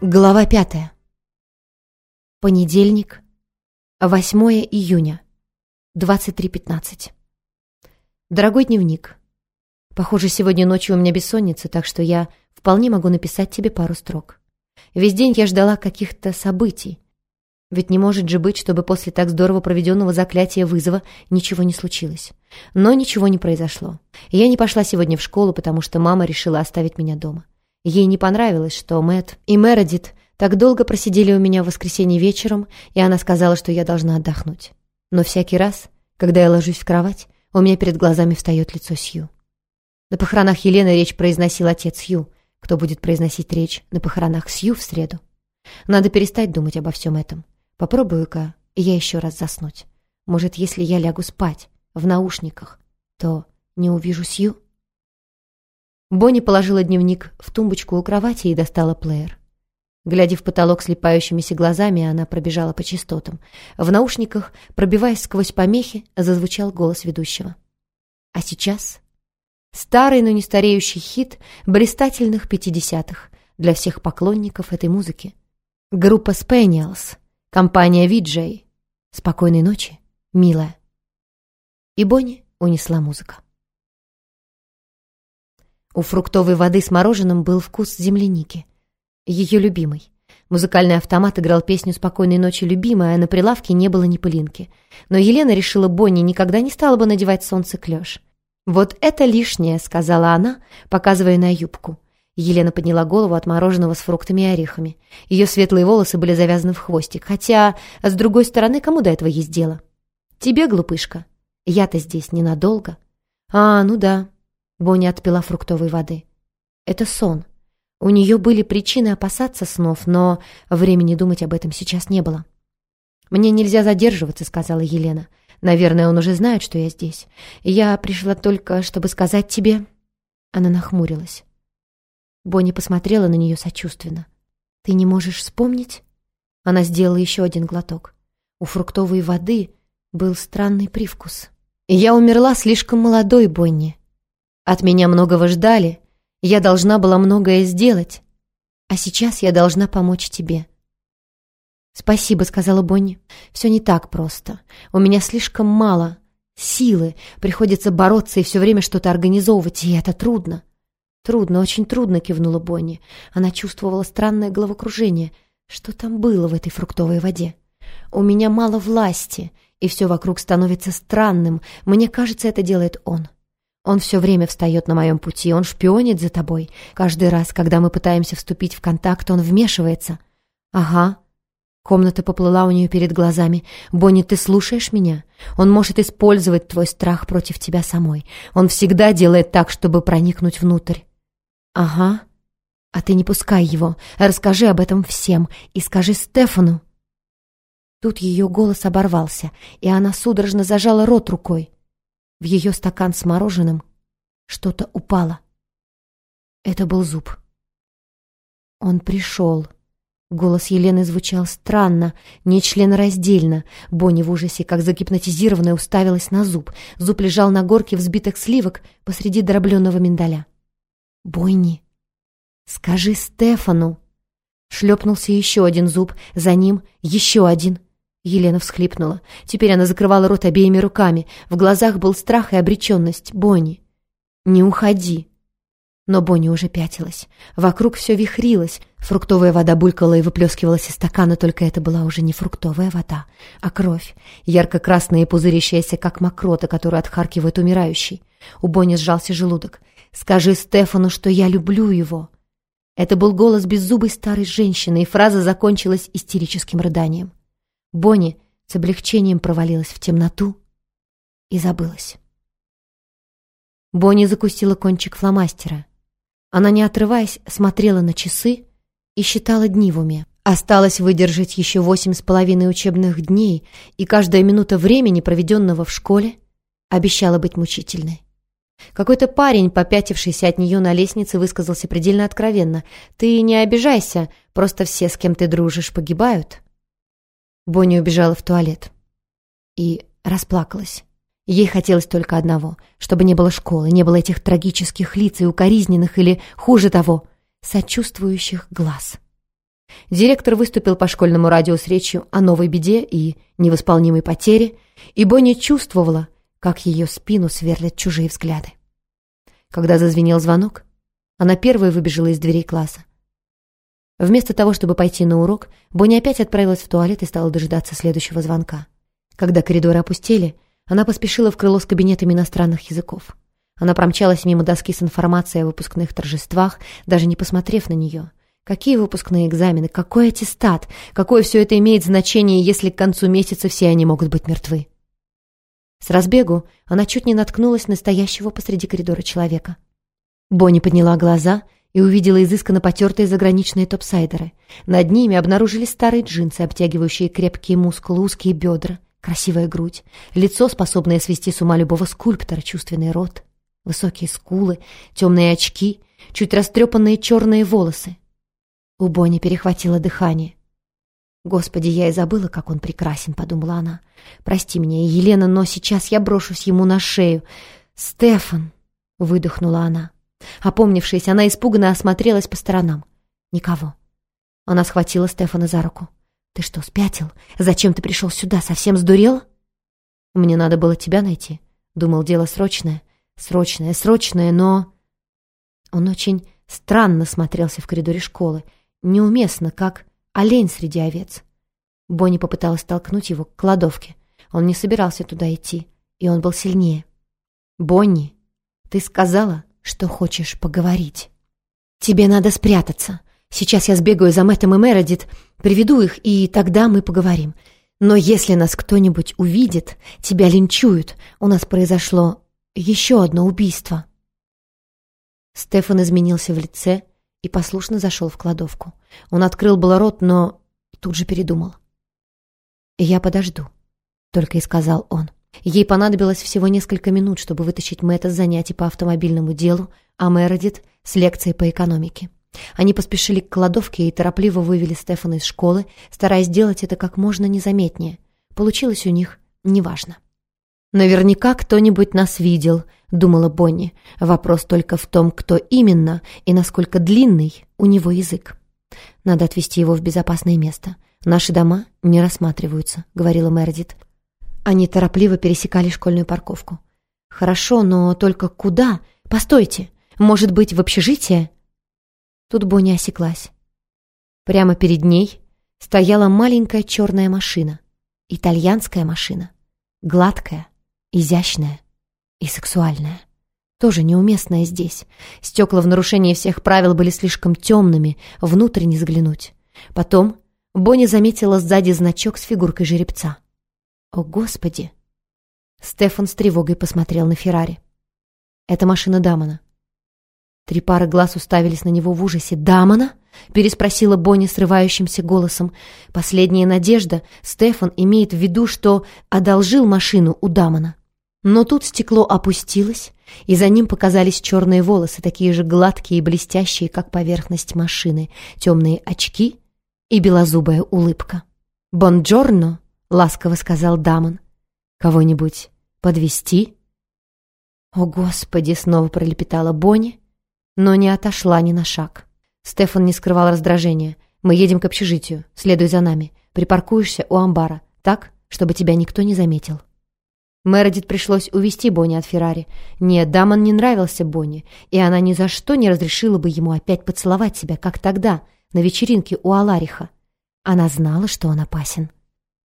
Глава пятая. Понедельник, 8 июня, 23.15. Дорогой дневник, похоже, сегодня ночью у меня бессонница, так что я вполне могу написать тебе пару строк. Весь день я ждала каких-то событий. Ведь не может же быть, чтобы после так здорово проведенного заклятия вызова ничего не случилось. Но ничего не произошло. Я не пошла сегодня в школу, потому что мама решила оставить меня дома. Ей не понравилось, что Мэтт и Мередит так долго просидели у меня в воскресенье вечером, и она сказала, что я должна отдохнуть. Но всякий раз, когда я ложусь в кровать, у меня перед глазами встает лицо Сью. На похоронах Елены речь произносил отец Сью. Кто будет произносить речь на похоронах Сью в среду? Надо перестать думать обо всем этом. Попробую-ка я еще раз заснуть. Может, если я лягу спать в наушниках, то не увижу Сью? Бонни положила дневник в тумбочку у кровати и достала плеер. Глядя в потолок слепающимися глазами, она пробежала по частотам. В наушниках, пробиваясь сквозь помехи, зазвучал голос ведущего. А сейчас старый, но не стареющий хит блистательных пятидесятых для всех поклонников этой музыки. Группа Spaniels, компания VJ. Спокойной ночи, милая. И Бонни унесла музыка. У фруктовой воды с мороженым был вкус земляники. Ее любимый. Музыкальный автомат играл песню «Спокойной ночи, любимая», а на прилавке не было ни пылинки. Но Елена решила, Бонни никогда не стала бы надевать солнце клеш. «Вот это лишнее», — сказала она, показывая на юбку. Елена подняла голову от мороженого с фруктами и орехами. Ее светлые волосы были завязаны в хвостик. Хотя, с другой стороны, кому до этого есть дело? «Тебе, глупышка. Я-то здесь ненадолго». «А, ну да», Бонни отпила фруктовой воды. Это сон. У нее были причины опасаться снов, но времени думать об этом сейчас не было. «Мне нельзя задерживаться», — сказала Елена. «Наверное, он уже знает, что я здесь. Я пришла только, чтобы сказать тебе...» Она нахмурилась. Бонни посмотрела на нее сочувственно. «Ты не можешь вспомнить?» Она сделала еще один глоток. У фруктовой воды был странный привкус. «Я умерла слишком молодой, Бонни. От меня многого ждали, я должна была многое сделать, а сейчас я должна помочь тебе». «Спасибо», — сказала Бонни. «Все не так просто. У меня слишком мало силы, приходится бороться и все время что-то организовывать, и это трудно». «Трудно, очень трудно», — кивнула Бонни. Она чувствовала странное головокружение. Что там было в этой фруктовой воде? «У меня мало власти, и все вокруг становится странным. Мне кажется, это делает он». Он все время встает на моем пути, он шпионит за тобой. Каждый раз, когда мы пытаемся вступить в контакт, он вмешивается. Ага. Комната поплыла у нее перед глазами. «Бонни, ты слушаешь меня? Он может использовать твой страх против тебя самой. Он всегда делает так, чтобы проникнуть внутрь». «Ага. А ты не пускай его. Расскажи об этом всем. И скажи Стефану». Тут ее голос оборвался, и она судорожно зажала рот рукой. В ее стакан с мороженым что-то упало. Это был зуб. Он пришел. Голос Елены звучал странно, нечленораздельно. Бонни в ужасе, как загипнотизированная, уставилась на зуб. Зуб лежал на горке взбитых сливок посреди дробленого миндаля. «Бойни, скажи Стефану!» Шлепнулся еще один зуб, за ним еще один — Елена всхлипнула. Теперь она закрывала рот обеими руками. В глазах был страх и обреченность. «Бонни, не уходи!» Но Бонни уже пятилась. Вокруг все вихрилось. Фруктовая вода булькала и выплескивалась из стакана, только это была уже не фруктовая вода, а кровь, ярко-красная и пузырящаяся, как мокрота, которую отхаркивает умирающий. У Бонни сжался желудок. «Скажи Стефану, что я люблю его!» Это был голос беззубой старой женщины, и фраза закончилась истерическим рыданием. Бонни с облегчением провалилась в темноту и забылась. Бонни закусила кончик фломастера. Она, не отрываясь, смотрела на часы и считала дни в уме. Осталось выдержать еще восемь с половиной учебных дней, и каждая минута времени, проведенного в школе, обещала быть мучительной. Какой-то парень, попятившийся от нее на лестнице, высказался предельно откровенно. «Ты не обижайся, просто все, с кем ты дружишь, погибают». Бонни убежала в туалет. и расплакалась. Ей хотелось только одного, чтобы не было школы, не было этих трагических лиц и укоризненных или, хуже того, сочувствующих глаз. Директор выступил по школьному радио с речью о новой беде и невосполнимой потере, и Бонни чувствовала, как ее спину сверлят чужие взгляды. Когда зазвенел звонок, она первой выбежала из дверей класса. Вместо того, чтобы пойти на урок, Бонни опять отправилась в туалет и стала дожидаться следующего звонка. Когда коридоры опустели, она поспешила в крыло с кабинетами иностранных языков. Она промчалась мимо доски с информацией о выпускных торжествах, даже не посмотрев на нее. Какие выпускные экзамены? Какой аттестат? Какое все это имеет значение, если к концу месяца все они могут быть мертвы? С разбегу она чуть не наткнулась на стоящего посреди коридора человека. Бонни подняла глаза и увидела изысканно потертые заграничные топсайдеры. Над ними обнаружились старые джинсы, обтягивающие крепкие мускулы, узкие бедра, красивая грудь, лицо, способное свести с ума любого скульптора, чувственный рот, высокие скулы, темные очки, чуть растрепанные черные волосы. У Бонни перехватило дыхание. «Господи, я и забыла, как он прекрасен», — подумала она. «Прости меня, Елена, но сейчас я брошусь ему на шею». «Стефан!» — выдохнула она. Опомнившись, она испуганно осмотрелась по сторонам. Никого. Она схватила Стефана за руку. «Ты что, спятил? Зачем ты пришел сюда? Совсем сдурел?» «Мне надо было тебя найти». Думал, дело срочное. Срочное, срочное, но... Он очень странно смотрелся в коридоре школы неуместно, как олень среди овец. Бонни попыталась толкнуть его к кладовке. Он не собирался туда идти, и он был сильнее. «Бонни, ты сказала, что хочешь поговорить. Тебе надо спрятаться. Сейчас я сбегаю за Мэттом и Мередит, приведу их, и тогда мы поговорим. Но если нас кто-нибудь увидит, тебя линчуют. У нас произошло еще одно убийство». Стефан изменился в лице, и послушно зашел в кладовку. Он открыл было рот, но тут же передумал. «Я подожду», — только и сказал он. Ей понадобилось всего несколько минут, чтобы вытащить Мэтта с занятий по автомобильному делу, а Мередит — с лекцией по экономике. Они поспешили к кладовке и торопливо вывели Стефана из школы, стараясь сделать это как можно незаметнее. Получилось у них неважно. «Наверняка кто-нибудь нас видел», — думала Бонни. «Вопрос только в том, кто именно и насколько длинный у него язык. Надо отвезти его в безопасное место. Наши дома не рассматриваются», — говорила Мередит. Они торопливо пересекали школьную парковку. «Хорошо, но только куда? Постойте! Может быть, в общежитие?» Тут Бонни осеклась. Прямо перед ней стояла маленькая черная машина. Итальянская машина. Гладкая, изящная и сексуальная. Тоже неуместная здесь. Стекла в нарушении всех правил были слишком темными, внутрь не заглянуть. Потом Бонни заметила сзади значок с фигуркой жеребца. «О, Господи!» Стефан с тревогой посмотрел на Феррари. «Это машина Дамона». Три пары глаз уставились на него в ужасе. «Дамона?» — переспросила Бонни срывающимся голосом. «Последняя надежда. Стефан имеет в виду, что одолжил машину у Дамона». Но тут стекло опустилось, и за ним показались черные волосы, такие же гладкие и блестящие, как поверхность машины, темные очки и белозубая улыбка. «Бонджорно!» — ласково сказал Дамон. «Кого-нибудь подвести? «О, Господи!» — снова пролепетала Бонни, но не отошла ни на шаг. Стефан не скрывал раздражения. «Мы едем к общежитию. Следуй за нами. Припаркуешься у амбара, так, чтобы тебя никто не заметил». Мередит пришлось увести Бонни от Феррари. Нет, Дамон не нравился Бонни, и она ни за что не разрешила бы ему опять поцеловать себя, как тогда, на вечеринке у Алариха. Она знала, что он опасен.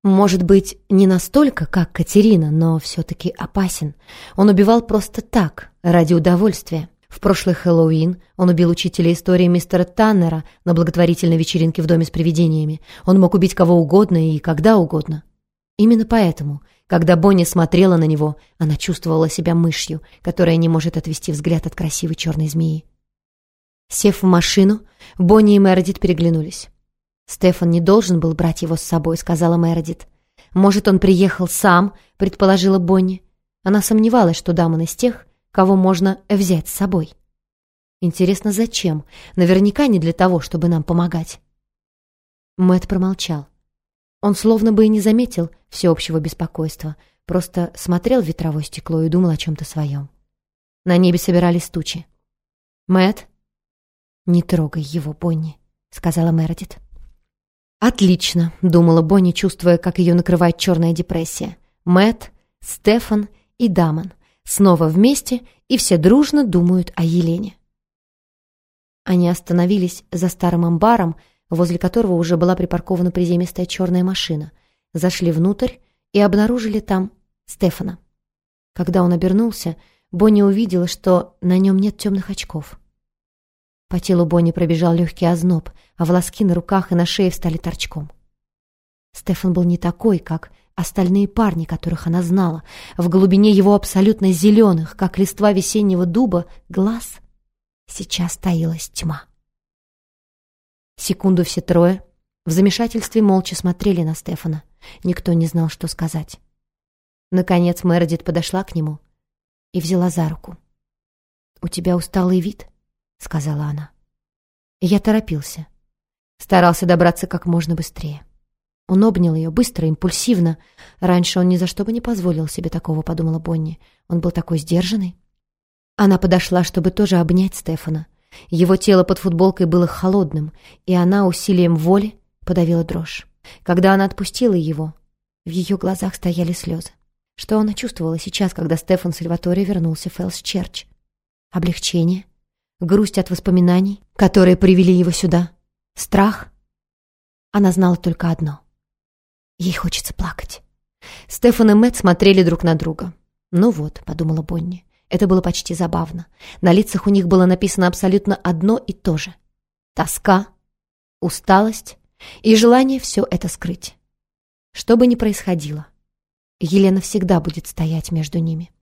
Может быть, не настолько, как Катерина, но все-таки опасен. Он убивал просто так, ради удовольствия. В прошлый Хэллоуин он убил учителя истории мистера Таннера на благотворительной вечеринке в доме с привидениями. Он мог убить кого угодно и когда угодно. Именно поэтому когда Бонни смотрела на него, она чувствовала себя мышью, которая не может отвести взгляд от красивой черной змеи. Сев в машину, Бонни и Мередит переглянулись. «Стефан не должен был брать его с собой», — сказала Мередит. «Может, он приехал сам», — предположила Бонни. Она сомневалась, что Дамон из тех, кого можно взять с собой. «Интересно, зачем? Наверняка не для того, чтобы нам помогать». Мэт промолчал. Он словно бы и не заметил всеобщего беспокойства, просто смотрел в ветровое стекло и думал о чем-то своем. На небе собирались тучи. Мэт, «Не трогай его, Бонни», — сказала Мередит. «Отлично», — думала Бонни, чувствуя, как ее накрывает черная депрессия. Мэт, Стефан и Дамон снова вместе, и все дружно думают о Елене. Они остановились за старым амбаром, возле которого уже была припаркована приземистая черная машина, зашли внутрь и обнаружили там Стефана. Когда он обернулся, Бонни увидела, что на нем нет темных очков. По телу Бонни пробежал легкий озноб, а волоски на руках и на шее встали торчком. Стефан был не такой, как остальные парни, которых она знала. В глубине его абсолютно зеленых, как листва весеннего дуба, глаз сейчас таилась тьма. Секунду все трое в замешательстве молча смотрели на Стефана. Никто не знал, что сказать. Наконец Мередит подошла к нему и взяла за руку. «У тебя усталый вид», — сказала она. Я торопился. Старался добраться как можно быстрее. Он обнял ее быстро, импульсивно. Раньше он ни за что бы не позволил себе такого, подумала Бонни. Он был такой сдержанный. Она подошла, чтобы тоже обнять Стефана. Его тело под футболкой было холодным, и она усилием воли подавила дрожь. Когда она отпустила его, в ее глазах стояли слезы. Что она чувствовала сейчас, когда Стефан Сальваторе вернулся в Фэлс-Черч? Облегчение? грусть от воспоминаний, которые привели его сюда, страх. Она знала только одно. Ей хочется плакать. Стефан и Мэтт смотрели друг на друга. «Ну вот», — подумала Бонни, — это было почти забавно. На лицах у них было написано абсолютно одно и то же. Тоска, усталость и желание все это скрыть. Что бы ни происходило, Елена всегда будет стоять между ними.